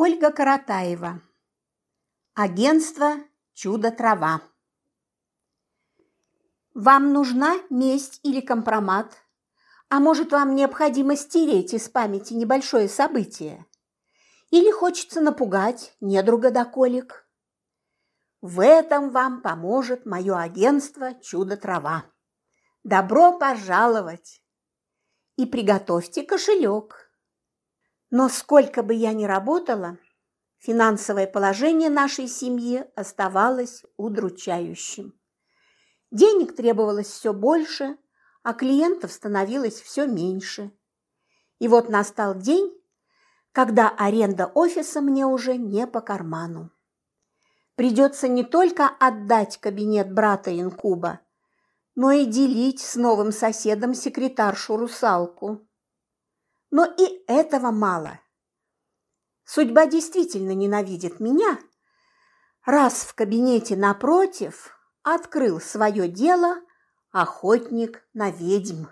Ольга Каратаева. Агентство «Чудо-трава». Вам нужна месть или компромат? А может, вам необходимо стереть из памяти небольшое событие? Или хочется напугать недруга доколик? В этом вам поможет мое агентство «Чудо-трава». Добро пожаловать! И приготовьте кошелек. Но сколько бы я ни работала, финансовое положение нашей семьи оставалось удручающим. Денег требовалось все больше, а клиентов становилось все меньше. И вот настал день, когда аренда офиса мне уже не по карману. Придется не только отдать кабинет брата Инкуба, но и делить с новым соседом секретаршу-русалку. Но и этого мало. Судьба действительно ненавидит меня, раз в кабинете напротив открыл свое дело охотник на ведьм.